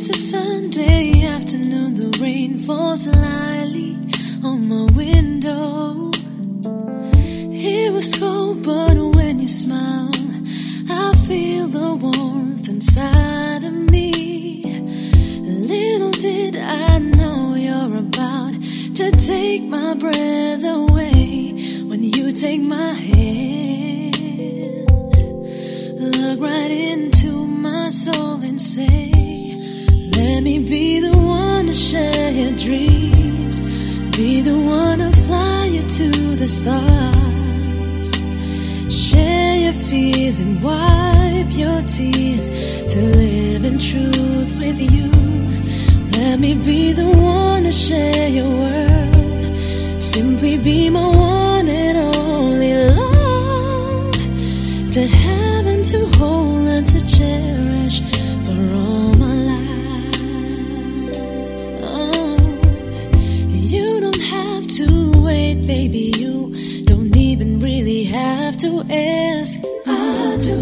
It's a Sunday afternoon, the rain falls lightly on my window. It was cold, but when you smile, I feel the warmth inside of me. Little did I know you're about to take my breath away when you take my hand. Look right into my soul and say, Let me be the one to share your dreams, be the one to fly you to the stars, share your fears and wipe your tears to live in truth with you. Let me be the one to share your world, simply be my one and only love. To have and to hold and to cherish baby. You don't even really have to ask. I do.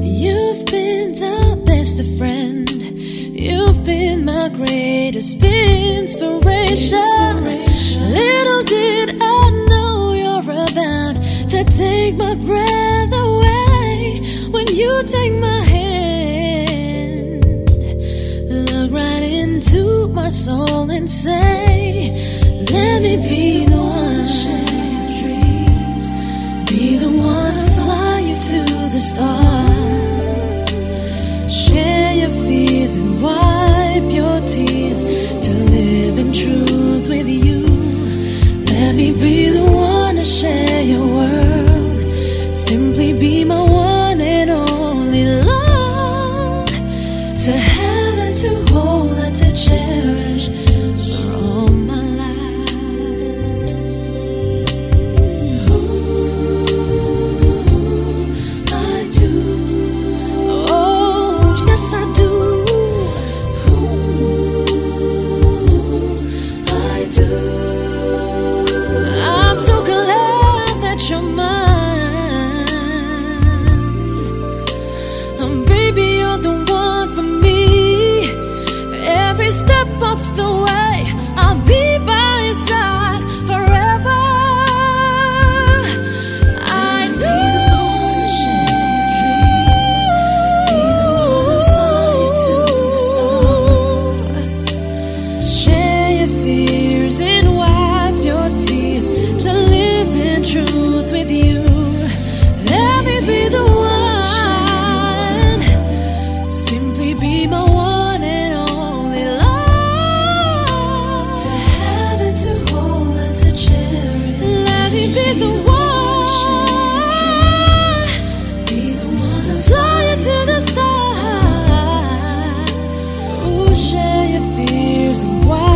You've been the best of friend. You've been my greatest inspiration. Little did I know you're about to take my breath away when you take my hand. Look right into my soul and say, Let me be tears to live in truth with you. Let me be of the way, your fears and why